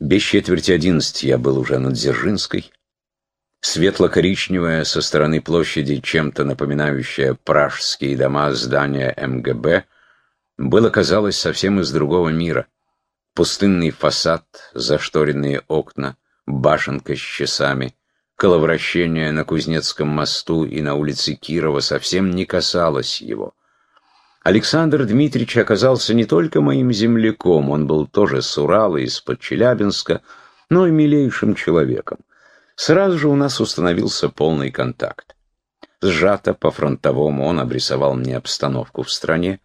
Без четверти одиннадцати я был уже над Дзержинской. Светло-коричневое со стороны площади, чем-то напоминающее пражские дома здания МГБ, было, казалось, совсем из другого мира. Пустынный фасад, зашторенные окна, башенка с часами, коловращение на Кузнецком мосту и на улице Кирова совсем не касалось его. Александр Дмитриевич оказался не только моим земляком, он был тоже с Урала, из-под Челябинска, но и милейшим человеком. Сразу же у нас установился полный контакт. Сжато по-фронтовому он обрисовал мне обстановку в стране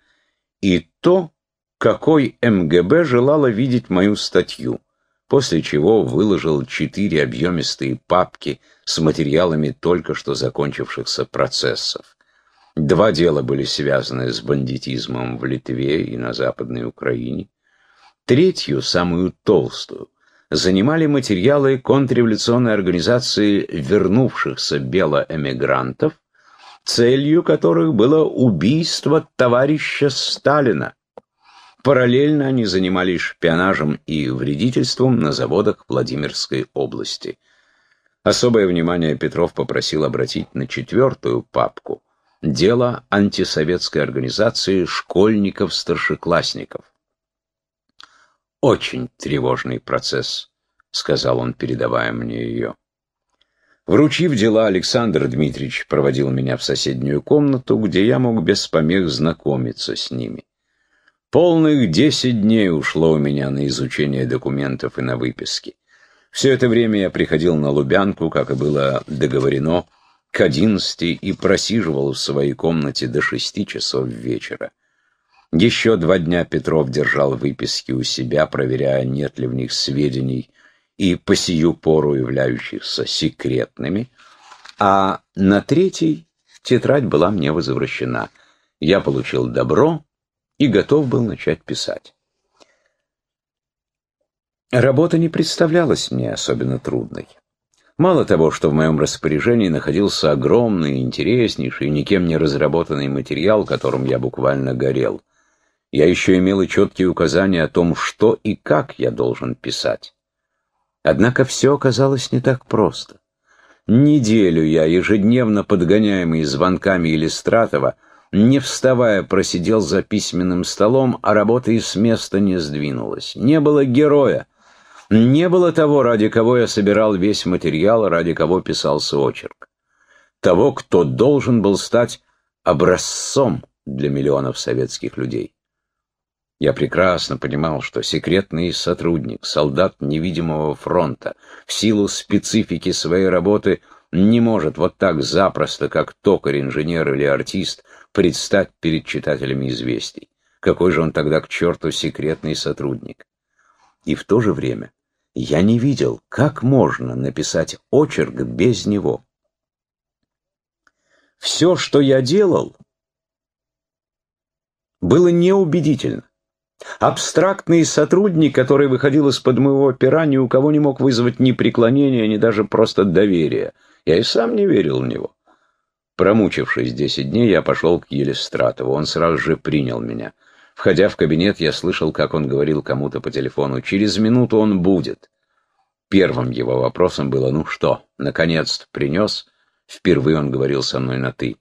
и то, какой МГБ желала видеть мою статью, после чего выложил четыре объемистые папки с материалами только что закончившихся процессов. Два дела были связаны с бандитизмом в Литве и на Западной Украине. Третью, самую толстую, занимали материалы контрреволюционной организации вернувшихся белоэмигрантов, целью которых было убийство товарища Сталина. Параллельно они занимались шпионажем и вредительством на заводах Владимирской области. Особое внимание Петров попросил обратить на четвертую папку – дело антисоветской организации школьников-старшеклассников. «Очень тревожный процесс», — сказал он, передавая мне ее. Вручив дела, Александр Дмитриевич проводил меня в соседнюю комнату, где я мог без помех знакомиться с ними. Полных десять дней ушло у меня на изучение документов и на выписки. Все это время я приходил на Лубянку, как и было договорено, к одиннадцати и просиживал в своей комнате до шести часов вечера. Еще два дня Петров держал выписки у себя, проверяя, нет ли в них сведений и по сию пору являющихся секретными, а на третий тетрадь была мне возвращена. Я получил добро и готов был начать писать. Работа не представлялась мне особенно трудной. Мало того, что в моем распоряжении находился огромный, интереснейший, никем не разработанный материал, которым я буквально горел, я еще имел и четкие указания о том, что и как я должен писать. Однако все оказалось не так просто. Неделю я, ежедневно подгоняемый звонками Иллистратова, не вставая, просидел за письменным столом, а работа и с места не сдвинулась. Не было героя, не было того, ради кого я собирал весь материал, ради кого писался очерк. Того, кто должен был стать образцом для миллионов советских людей. Я прекрасно понимал, что секретный сотрудник, солдат невидимого фронта, в силу специфики своей работы не может вот так запросто, как токарь, инженер или артист, предстать перед читателями известий. Какой же он тогда к черту секретный сотрудник? И в то же время я не видел, как можно написать очерк без него. Все, что я делал, было неубедительно. Абстрактный сотрудник, который выходил из-под моего пера, ни у кого не мог вызвать ни преклонения, ни даже просто доверия. Я и сам не верил в него. Промучившись десять дней, я пошел к Елистратову. Он сразу же принял меня. Входя в кабинет, я слышал, как он говорил кому-то по телефону. «Через минуту он будет». Первым его вопросом было «Ну что, наконец-то принес?» Впервые он говорил со мной на «ты».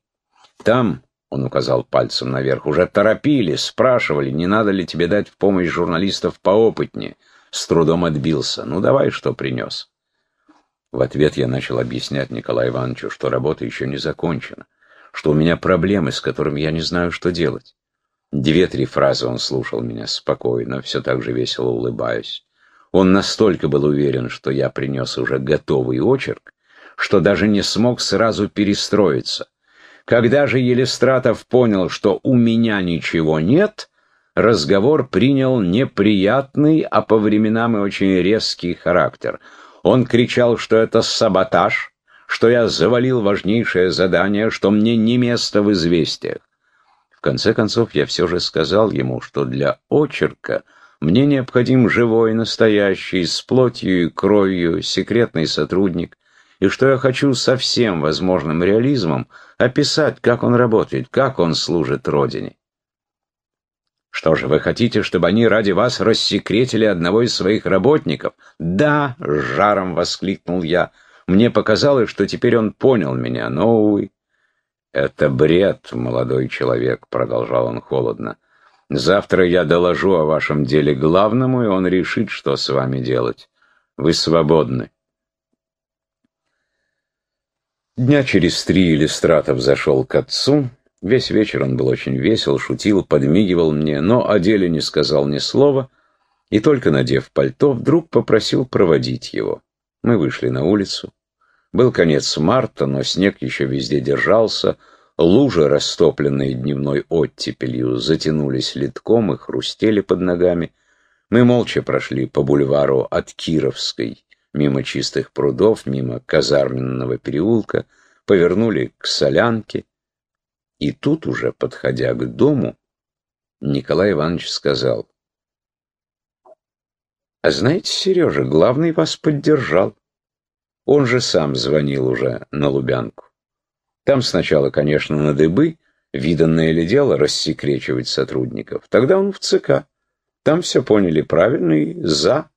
«Там», — он указал пальцем наверх, — «уже торопили, спрашивали, не надо ли тебе дать в помощь журналистов поопытнее». С трудом отбился. «Ну давай, что принес?» В ответ я начал объяснять Николаю Ивановичу, что работа еще не закончена, что у меня проблемы, с которыми я не знаю, что делать. Две-три фразы он слушал меня спокойно, все так же весело улыбаясь. Он настолько был уверен, что я принес уже готовый очерк, что даже не смог сразу перестроиться. Когда же Елистратов понял, что у меня ничего нет, разговор принял неприятный, а по временам и очень резкий характер. Он кричал, что это саботаж, что я завалил важнейшее задание, что мне не место в известиях конце концов, я все же сказал ему, что для очерка мне необходим живой, настоящий, с плотью и кровью, секретный сотрудник, и что я хочу со всем возможным реализмом описать, как он работает, как он служит Родине. Что же, вы хотите, чтобы они ради вас рассекретили одного из своих работников? Да, жаром воскликнул я. Мне показалось, что теперь он понял меня, но, увы. Это бред, молодой человек, продолжал он холодно. Завтра я доложу о вашем деле главному, и он решит, что с вами делать. Вы свободны. Дня через три Иллюстратов зашел к отцу, Весь вечер он был очень весел, шутил, подмигивал мне, но о деле не сказал ни слова, и только надев пальто, вдруг попросил проводить его. Мы вышли на улицу. Был конец марта, но снег еще везде держался, лужи, растопленные дневной оттепелью, затянулись литком и хрустели под ногами. Мы молча прошли по бульвару от Кировской, мимо чистых прудов, мимо казарменного переулка, повернули к Солянке, и тут уже, подходя к дому, Николай Иванович сказал, «А знаете, Сережа, главный вас поддержал. Он же сам звонил уже на Лубянку. Там сначала, конечно, на дыбы, виданное ли дело рассекречивать сотрудников. Тогда он в ЦК. Там все поняли правильно и за.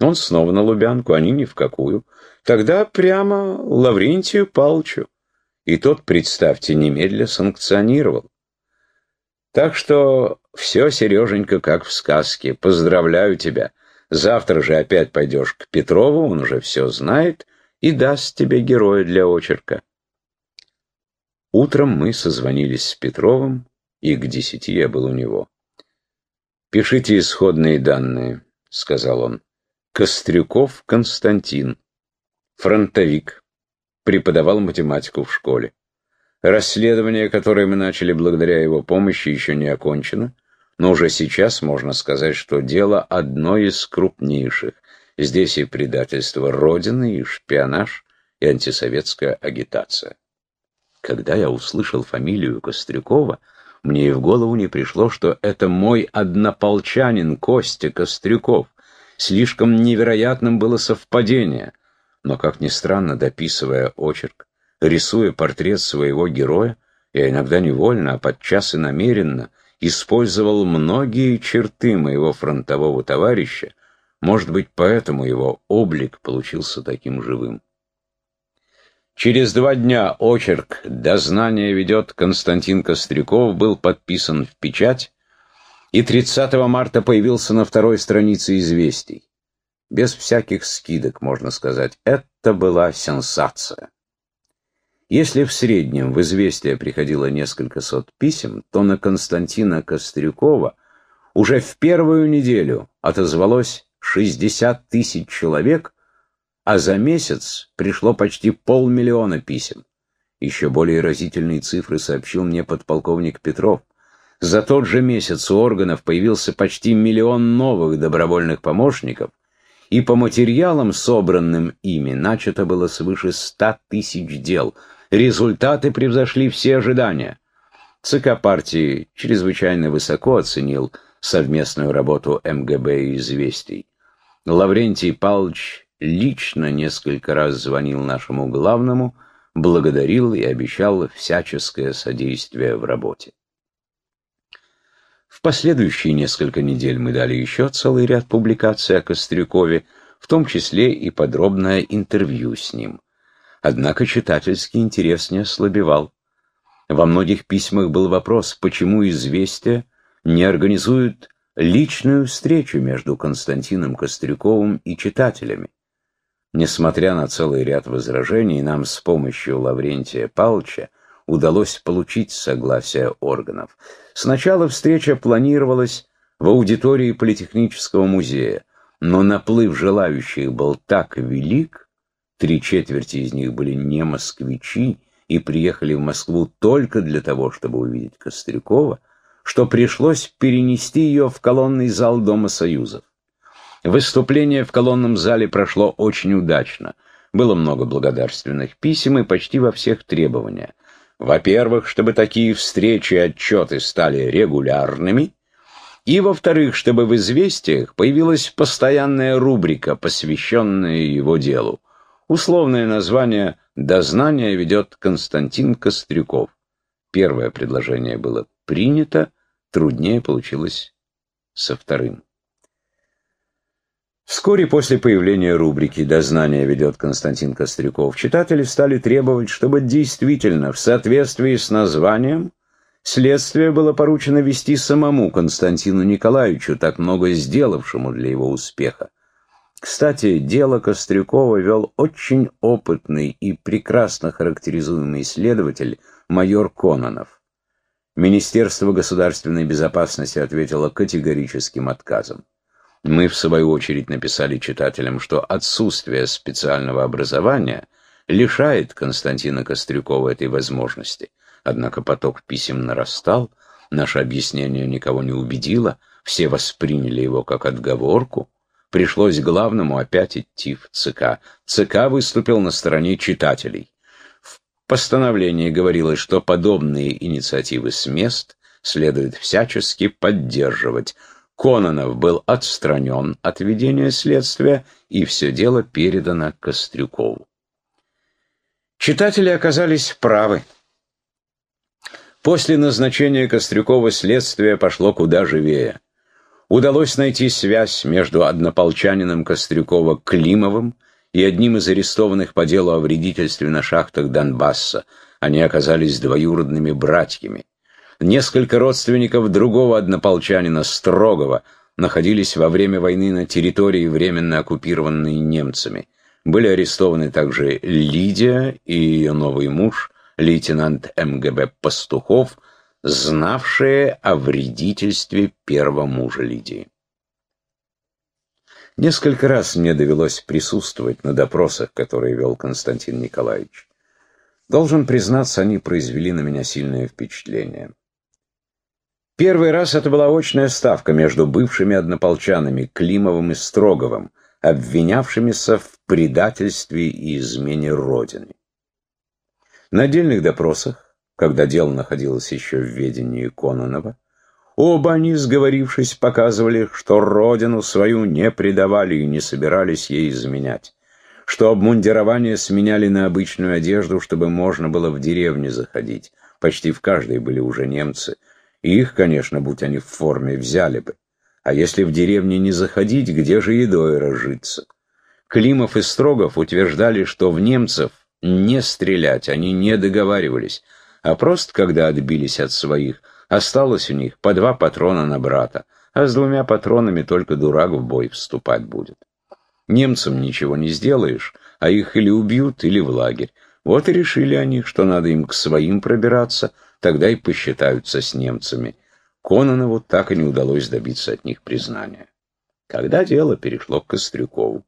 Он снова на Лубянку, они ни в какую. Тогда прямо Лаврентию Палчу и тот, представьте, немедля санкционировал. Так что все, Сереженька, как в сказке. Поздравляю тебя. Завтра же опять пойдешь к Петрову, он уже все знает, и даст тебе героя для очерка. Утром мы созвонились с Петровым, и к десяти я был у него. «Пишите исходные данные», — сказал он. «Кострюков Константин, фронтовик, преподавал математику в школе. Расследование, которое мы начали благодаря его помощи, еще не окончено, но уже сейчас можно сказать, что дело одно из крупнейших. Здесь и предательство Родины, и шпионаж, и антисоветская агитация. Когда я услышал фамилию Кострюкова, мне и в голову не пришло, что это мой однополчанин Костя Кострюков. Слишком невероятным было совпадение но, как ни странно, дописывая очерк, рисуя портрет своего героя, я иногда невольно, а подчас и намеренно использовал многие черты моего фронтового товарища, может быть, поэтому его облик получился таким живым. Через два дня очерк «Дознание ведет Константин Костряков» был подписан в печать, и 30 марта появился на второй странице «Известий» без всяких скидок, можно сказать. Это была сенсация. Если в среднем в известие приходило несколько сот писем, то на Константина Кострюкова уже в первую неделю отозвалось 60 тысяч человек, а за месяц пришло почти полмиллиона писем. Еще более разительные цифры сообщил мне подполковник Петров. За тот же месяц у органов появился почти миллион новых добровольных помощников, и по материалам, собранным ими, начато было свыше ста тысяч дел. Результаты превзошли все ожидания. ЦК партии чрезвычайно высоко оценил совместную работу МГБ и «Известий». Лаврентий Павлович лично несколько раз звонил нашему главному, благодарил и обещал всяческое содействие в работе. В последующие несколько недель мы дали еще целый ряд публикаций о Кострюкове, в том числе и подробное интервью с ним. Однако читательский интерес не ослабевал. Во многих письмах был вопрос, почему «Известия» не организуют личную встречу между Константином Кострюковым и читателями. Несмотря на целый ряд возражений, нам с помощью Лаврентия Павловича удалось получить согласие органов. Сначала встреча планировалась в аудитории Политехнического музея, но наплыв желающих был так велик, три четверти из них были не москвичи и приехали в Москву только для того, чтобы увидеть Кострюкова, что пришлось перенести ее в колонный зал Дома Союзов. Выступление в колонном зале прошло очень удачно. Было много благодарственных писем и почти во всех требования. Во-первых, чтобы такие встречи и отчеты стали регулярными, и, во-вторых, чтобы в известиях появилась постоянная рубрика, посвященная его делу. Условное название «Дознание ведет Константин Кострюков». Первое предложение было принято, Труднее получилось со вторым. Вскоре после появления рубрики «Дознание ведет Константин Кострюков» читатели стали требовать, чтобы действительно в соответствии с названием следствие было поручено вести самому Константину Николаевичу, так много сделавшему для его успеха. Кстати, дело Кострюкова вел очень опытный и прекрасно характеризуемый следователь майор Кононов. Министерство государственной безопасности ответило категорическим отказом. Мы, в свою очередь, написали читателям, что отсутствие специального образования лишает Константина Кострюкова этой возможности. Однако поток писем нарастал, наше объяснение никого не убедило, все восприняли его как отговорку. Пришлось главному опять идти в ЦК. ЦК выступил на стороне читателей. Постановлении говорилось, что подобные инициативы с мест следует всячески поддерживать, Кононов был отстранен от ведения следствия, и все дело передано Кострюкову. Читатели оказались правы. После назначения Кострюкова следствие пошло куда живее. Удалось найти связь между однополчанином Кострюкова Климовым и одним из арестованных по делу о вредительстве на шахтах Донбасса. Они оказались двоюродными братьями. Несколько родственников другого однополчанина, Строгова, находились во время войны на территории, временно оккупированной немцами. Были арестованы также Лидия и ее новый муж, лейтенант МГБ Пастухов, знавшие о вредительстве первого мужа Лидии. Несколько раз мне довелось присутствовать на допросах, которые вел Константин Николаевич. Должен признаться, они произвели на меня сильное впечатление. Первый раз это была очная ставка между бывшими однополчанами Климовым и Строговым, обвинявшимися в предательстве и измене Родины. На отдельных допросах, когда дело находилось еще в ведении Кононова, оба они, сговорившись, показывали, что Родину свою не предавали и не собирались ей изменять, что обмундирование сменяли на обычную одежду, чтобы можно было в деревню заходить. Почти в каждой были уже немцы – их, конечно, будь они в форме, взяли бы. А если в деревне не заходить, где же едой разжиться? Климов и Строгов утверждали, что в немцев не стрелять они не договаривались, а просто, когда отбились от своих, осталось у них по два патрона на брата, а с двумя патронами только дурак в бой вступать будет. Немцам ничего не сделаешь, а их или убьют, или в лагерь. Вот и решили они, что надо им к своим пробираться — тогда и посчитаются с немцами. Кононову так и не удалось добиться от них признания. Когда дело перешло к Кострюкову,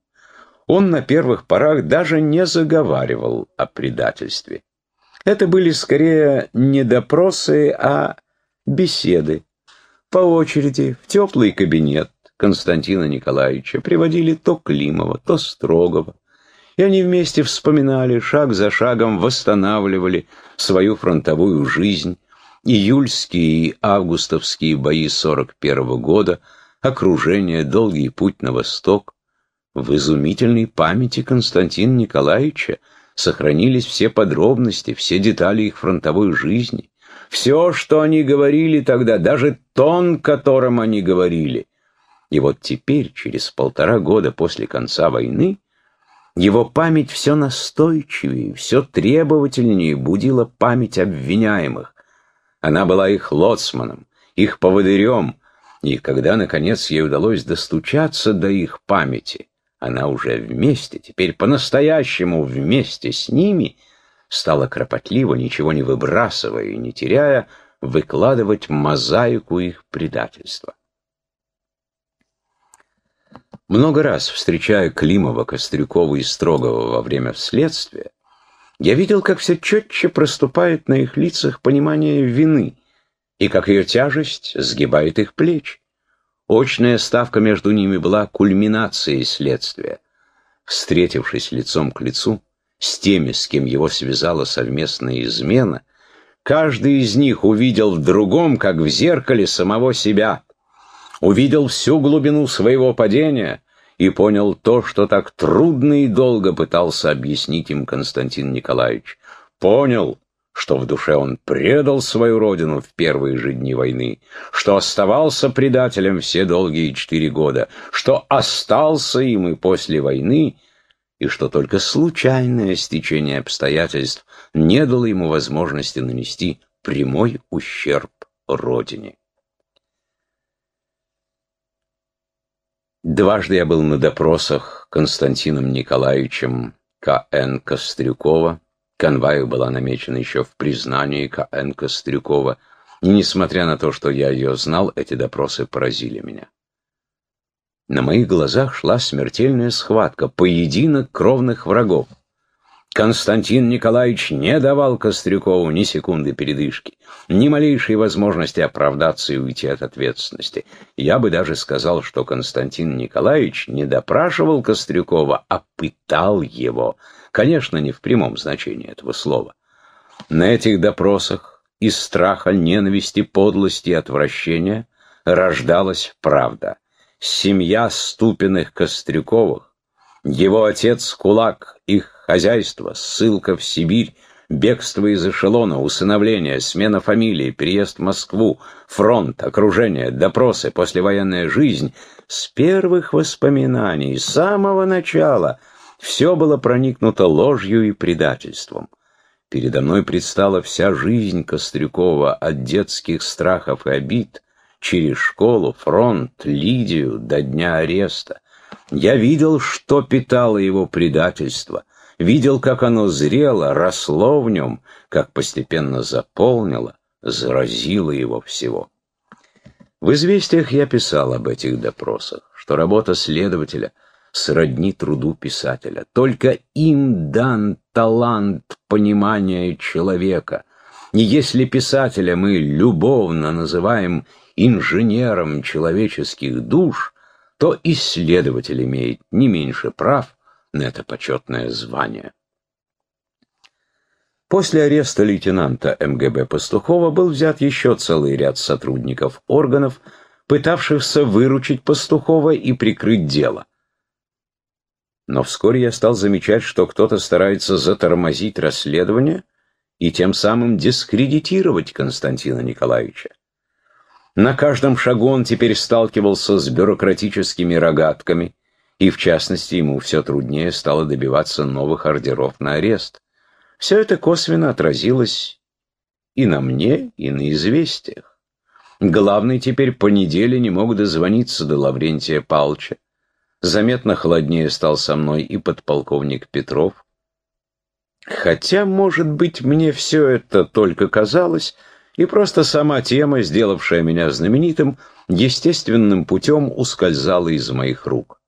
он на первых порах даже не заговаривал о предательстве. Это были скорее не допросы, а беседы. По очереди в теплый кабинет Константина Николаевича приводили то Климова, то Строгова, и они вместе вспоминали, шаг за шагом восстанавливали свою фронтовую жизнь, июльские и августовские бои 41 -го года, окружение, долгий путь на восток. В изумительной памяти Константина Николаевича сохранились все подробности, все детали их фронтовой жизни. Все, что они говорили тогда, даже тон, которым они говорили. И вот теперь, через полтора года после конца войны, его память все настойчивее, все требовательнее будила память обвиняемых. Она была их лоцманом, их поводырем, и когда, наконец, ей удалось достучаться до их памяти, она уже вместе, теперь по-настоящему вместе с ними, стала кропотливо, ничего не выбрасывая и не теряя, выкладывать мозаику их предательства. Много раз, встречая Климова, Кострюкова и Строгова во время следствия, я видел, как все четче проступает на их лицах понимание вины, и как ее тяжесть сгибает их плечи. Очная ставка между ними была кульминацией следствия. Встретившись лицом к лицу с теми, с кем его связала совместная измена, каждый из них увидел в другом, как в зеркале, самого себя, увидел всю глубину своего падения и понял то, что так трудно и долго пытался объяснить им Константин Николаевич. Понял, что в душе он предал свою родину в первые же дни войны, что оставался предателем все долгие четыре года, что остался им и после войны, и что только случайное стечение обстоятельств не дало ему возможности нанести прямой ущерб родине. Дважды я был на допросах Константином Николаевичем К.Н. Кострюкова. Конваю была намечена еще в признании К.Н. Кострюкова. И несмотря на то, что я ее знал, эти допросы поразили меня. На моих глазах шла смертельная схватка, поединок кровных врагов. Константин Николаевич не давал Кострюкову ни секунды передышки, ни малейшей возможности оправдаться и уйти от ответственности. Я бы даже сказал, что Константин Николаевич не допрашивал Кострюкова, а пытал его. Конечно, не в прямом значении этого слова. На этих допросах из страха, ненависти, подлости и отвращения рождалась правда. Семья Ступиных Кострюковых, его отец Кулак, их хозяйство, ссылка в Сибирь, бегство из эшелона, усыновление, смена фамилии, переезд в Москву, фронт, окружение, допросы, послевоенная жизнь. С первых воспоминаний, с самого начала, все было проникнуто ложью и предательством. Передо мной предстала вся жизнь Кострюкова от детских страхов и обид, через школу, фронт, Лидию до дня ареста. Я видел, что питало его предательство, видел, как оно зрело, росло в нем, как постепенно заполнило, заразило его всего. В известиях я писал об этих допросах, что работа следователя сродни труду писателя. Только им дан талант понимания человека. И если писателя мы любовно называем инженером человеческих душ, то исследователь имеет не меньше прав, на это почетное звание. После ареста лейтенанта МГБ Пастухова был взят еще целый ряд сотрудников органов, пытавшихся выручить Пастухова и прикрыть дело. Но вскоре я стал замечать, что кто-то старается затормозить расследование и тем самым дискредитировать Константина Николаевича. На каждом шагу он теперь сталкивался с бюрократическими рогатками, и в частности ему все труднее стало добиваться новых ордеров на арест. Все это косвенно отразилось и на мне, и на известиях. Главный теперь по неделе не мог дозвониться до Лаврентия Палча. Заметно холоднее стал со мной и подполковник Петров. Хотя, может быть, мне все это только казалось, и просто сама тема, сделавшая меня знаменитым, естественным путем ускользала из моих рук.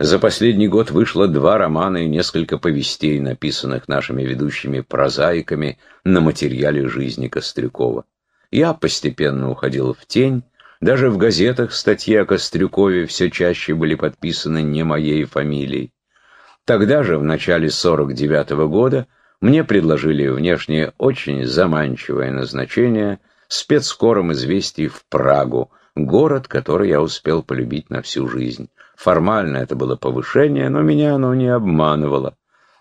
За последний год вышло два романа и несколько повестей, написанных нашими ведущими прозаиками на материале жизни Кострюкова. Я постепенно уходил в тень, даже в газетах статьи о Кострюкове все чаще были подписаны не моей фамилией. Тогда же, в начале 49 -го года, мне предложили внешне очень заманчивое назначение спецкором известий в Прагу, город, который я успел полюбить на всю жизнь. Формально это было повышение, но меня оно не обманывало.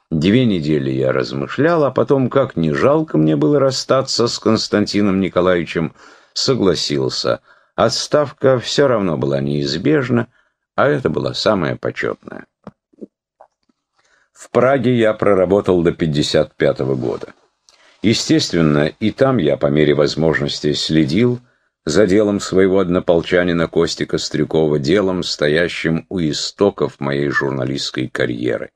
Две недели я размышлял, а потом, как не жалко мне было расстаться с Константином Николаевичем, согласился. Отставка все равно была неизбежна, а это была самая почетная. В Праге я проработал до 55 -го года. Естественно, и там я по мере возможности следил за делом своего однополчанина Кости Кострюкова, делом, стоящим у истоков моей журналистской карьеры.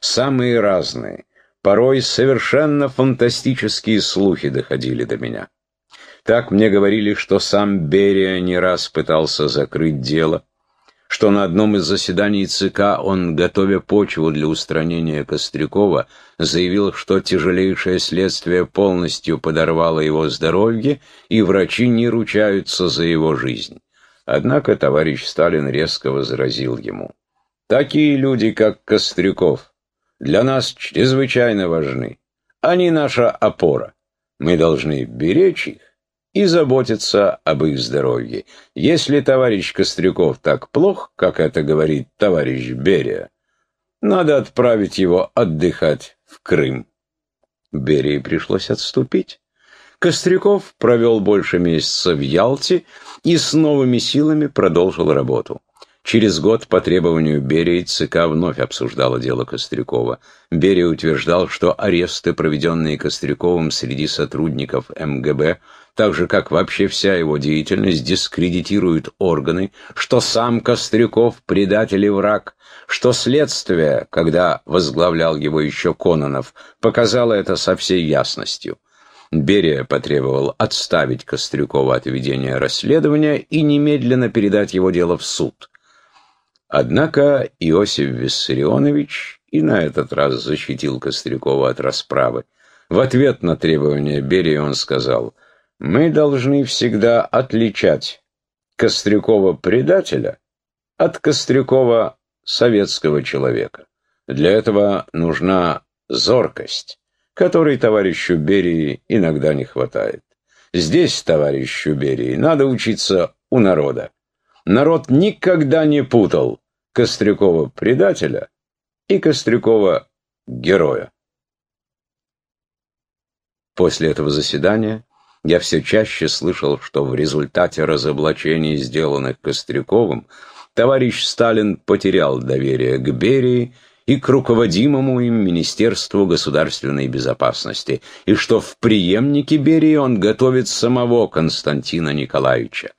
Самые разные, порой совершенно фантастические слухи доходили до меня. Так мне говорили, что сам Берия не раз пытался закрыть дело, что на одном из заседаний ЦК он, готовя почву для устранения Кострюкова, заявил, что тяжелейшее следствие полностью подорвало его здоровье, и врачи не ручаются за его жизнь. Однако товарищ Сталин резко возразил ему. «Такие люди, как Кострюков, для нас чрезвычайно важны. Они наша опора. Мы должны беречь их и заботиться об их здоровье. Если товарищ Кострюков так плох, как это говорит товарищ Берия, надо отправить его отдыхать в Крым. Берии пришлось отступить. Костряков провел больше месяца в Ялте и с новыми силами продолжил работу. Через год по требованию Берии ЦК вновь обсуждало дело Кострякова. Берия утверждал, что аресты, проведенные Костряковым среди сотрудников МГБ, так же как вообще вся его деятельность, дискредитируют органы, что сам Костряков – предатель и враг, что следствие, когда возглавлял его еще Кононов, показало это со всей ясностью. Берия потребовал отставить Кострюкова от ведения расследования и немедленно передать его дело в суд. Однако Иосиф Виссарионович и на этот раз защитил Кострюкова от расправы. В ответ на требования Берии он сказал, «Мы должны всегда отличать Кострюкова-предателя от Кострюкова советского человека. Для этого нужна зоркость, которой товарищу Берии иногда не хватает. Здесь товарищу Берии надо учиться у народа. Народ никогда не путал Кострюкова предателя и Кострюкова героя. После этого заседания я все чаще слышал, что в результате разоблачений, сделанных Кострюковым, товарищ Сталин потерял доверие к Берии и к руководимому им Министерству государственной безопасности, и что в преемнике Берии он готовит самого Константина Николаевича.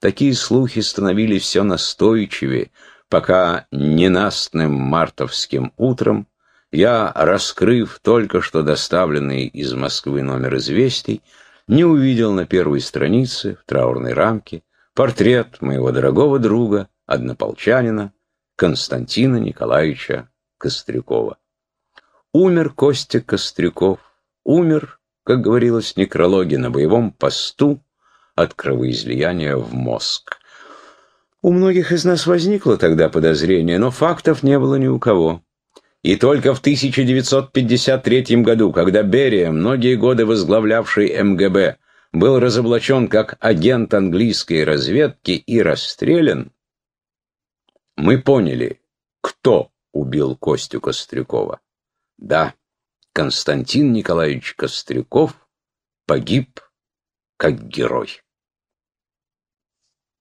Такие слухи становились все настойчивее, пока ненастным мартовским утром я, раскрыв только что доставленный из Москвы номер известий, не увидел на первой странице в траурной рамке портрет моего дорогого друга, однополчанина Константина Николаевича Кострюкова. Умер Костя Кострюков, умер, как говорилось в некрологе, на боевом посту от кровоизлияния в мозг. У многих из нас возникло тогда подозрение, но фактов не было ни у кого. И только в 1953 году, когда Берия, многие годы возглавлявший МГБ, был разоблачен как агент английской разведки и расстрелян, мы поняли, кто убил Костю Кострюкова. Да, Константин Николаевич Кострюков погиб как герой.